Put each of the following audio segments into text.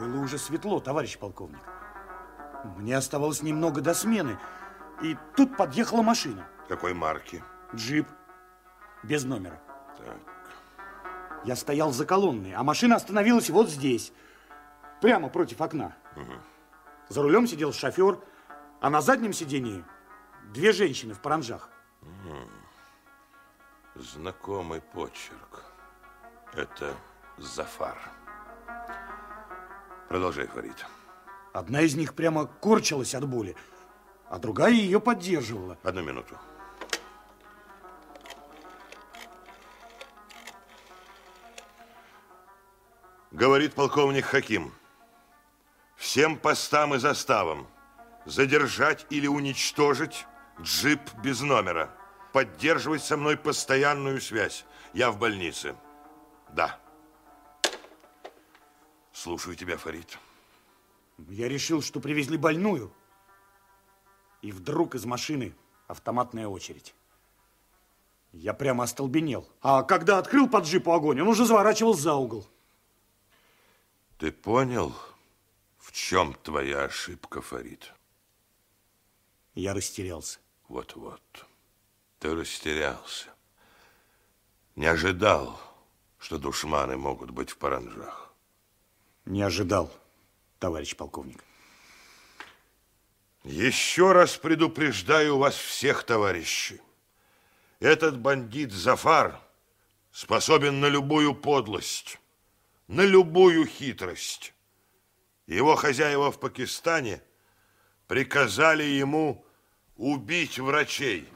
Было уже светло, товарищ полковник. Мне оставалось немного до смены, и тут подъехала машина. Какой марки? Джип. Без номера. Так. Я стоял за колонной, а машина остановилась вот здесь, прямо против окна. Угу. За рулем сидел шофер, а на заднем сидении две женщины в паранжах. Угу. Знакомый почерк. Это Зафар. Продолжай, Фарид. Одна из них прямо корчилась от боли, а другая ее поддерживала. Одну минуту. Говорит полковник Хаким. Всем постам и заставам задержать или уничтожить джип без номера. Поддерживать со мной постоянную связь. Я в больнице. Да. Слушаю тебя, Фарид. Я решил, что привезли больную. И вдруг из машины автоматная очередь. Я прямо остолбенел. А когда открыл под джипу огонь, он уже заворачивал за угол. Ты понял, в чем твоя ошибка, Фарид? Я растерялся. Вот-вот. Ты растерялся. Не ожидал, что душманы могут быть в паранжах. Не ожидал, товарищ полковник. Еще раз предупреждаю вас всех, товарищи. Этот бандит Зафар способен на любую подлость, на любую хитрость. Его хозяева в Пакистане приказали ему убить врачей.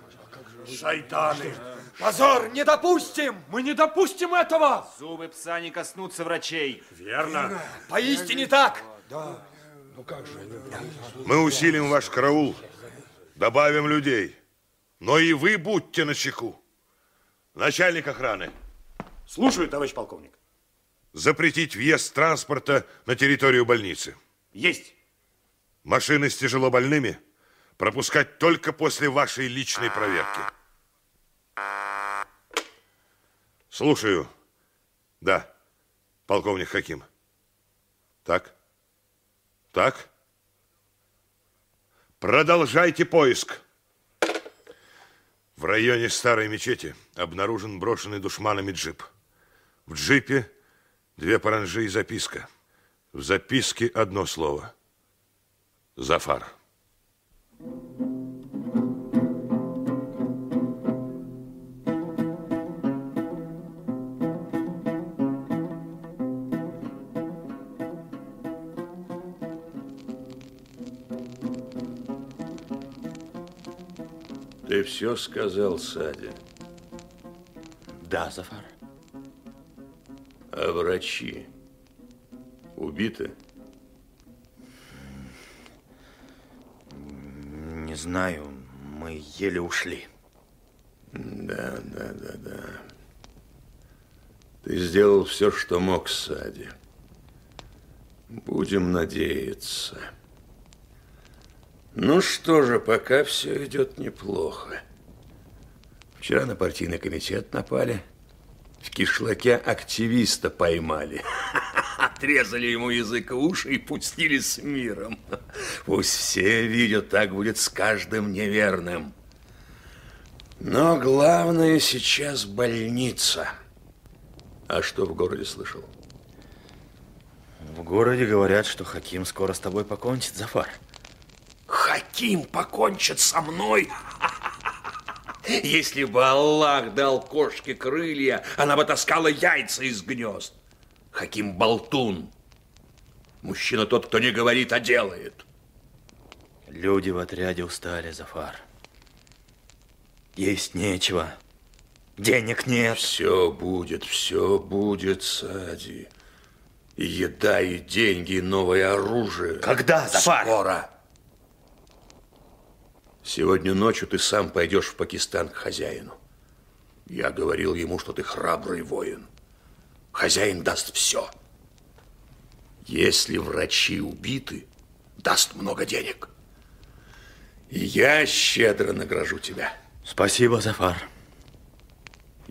Шайтаны! Позор! Не допустим! Мы не допустим этого! Зубы пса не коснутся врачей. Верно. Поистине так. Да. Ну как же? Мы усилим ваш караул, добавим людей. Но и вы будьте начеку. Начальник охраны. Слушаю, товарищ полковник. Запретить въезд транспорта на территорию больницы. Есть. Машины с тяжелобольными пропускать только после вашей личной проверки. Слушаю. Да, полковник Хаким. Так? Так? Продолжайте поиск. В районе старой мечети обнаружен брошенный душманами джип. В джипе две паранжи и записка. В записке одно слово. Зафар. Ты все сказал Саде? Да, Зафар. А врачи убиты? Не знаю, мы еле ушли. Да, да, да, да. Ты сделал все, что мог, Сади. Будем надеяться. Ну что же, пока все идет неплохо. Вчера на партийный комитет напали. В кишлаке активиста поймали. Отрезали ему язык и уши и пустили с миром. Пусть все видят, так будет с каждым неверным. Но главное сейчас больница. А что в городе слышал? В городе говорят, что Хаким скоро с тобой покончит, Зафар. Хаким покончит со мной? Если бы Аллах дал кошке крылья, она бы таскала яйца из гнезд. Хаким болтун. Мужчина тот, кто не говорит, а делает. Люди в отряде устали, Зафар. Есть нечего. Денег нет. Все будет, все будет, Сади. И еда, и деньги, и новое оружие. Когда, Зафар? Скоро. Сегодня ночью ты сам пойдешь в Пакистан к хозяину. Я говорил ему, что ты храбрый воин. Хозяин даст все. Если врачи убиты, даст много денег. И я щедро награжу тебя. Спасибо, Зафар.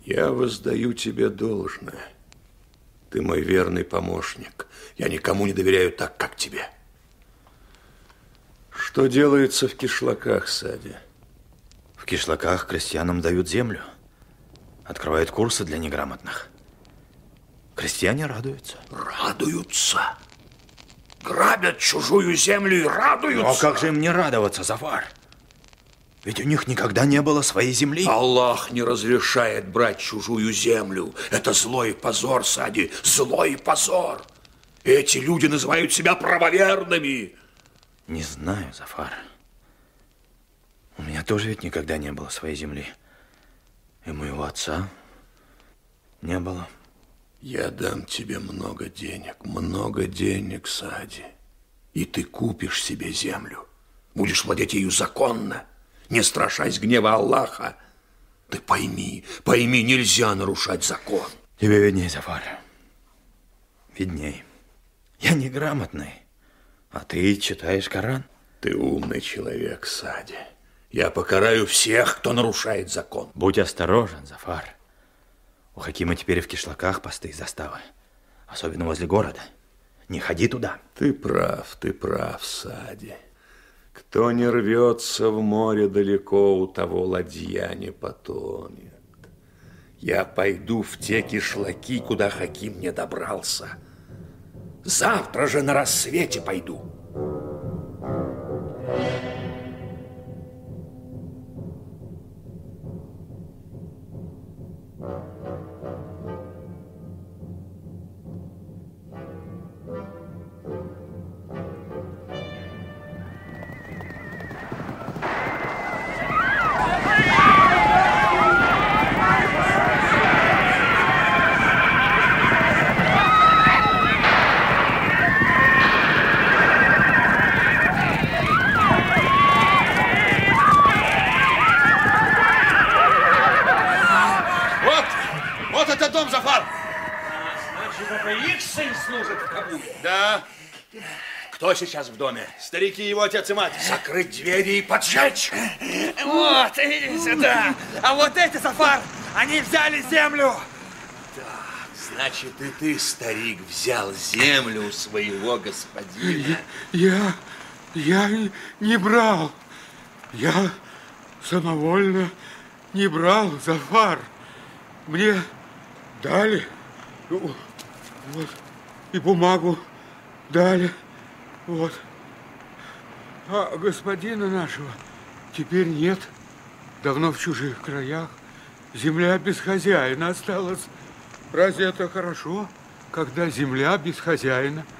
Я воздаю тебе должное. Ты мой верный помощник. Я никому не доверяю так, как тебе. Что делается в кишлаках, Сади? В кишлаках крестьянам дают землю. Открывают курсы для неграмотных. Крестьяне радуются. Радуются. Грабят чужую землю и радуются. А как же им не радоваться, Зафар? Ведь у них никогда не было своей земли. Аллах не разрешает брать чужую землю. Это злой позор, Сади, злой позор. Эти люди называют себя правоверными. Не знаю, Зафар. У меня тоже ведь никогда не было своей земли. И моего отца не было. Я дам тебе много денег, много денег, Сади. И ты купишь себе землю. Будешь владеть ею законно, не страшась гнева Аллаха. Ты пойми, пойми, нельзя нарушать закон. Тебе видней, Зафар. Видней. Я неграмотный. А ты читаешь Коран? Ты умный человек, Сади. Я покараю всех, кто нарушает закон. Будь осторожен, Зафар. У Хакима теперь в кишлаках посты и заставы. Особенно возле города. Не ходи туда. Ты прав, ты прав, Сади. Кто не рвется в море далеко, у того ладья не потонет. Я пойду в те кишлаки, куда Хаким не добрался. Завтра же на рассвете пойду. Вот, служит в Кабуле? Да, Кто сейчас в доме? старики, его отец и мать. Закрыть двери и поджечь. Вот, иди сюда. А вот эти, Зафар, они взяли землю. Значит, и ты, старик, взял землю у своего господина. Я, я не брал. Я самовольно не брал, Зафар. Мне дали. Вот. И бумагу дали. Вот. А господина нашего теперь нет. Давно в чужих краях. Земля без хозяина осталась. Разве это хорошо, когда земля без хозяина?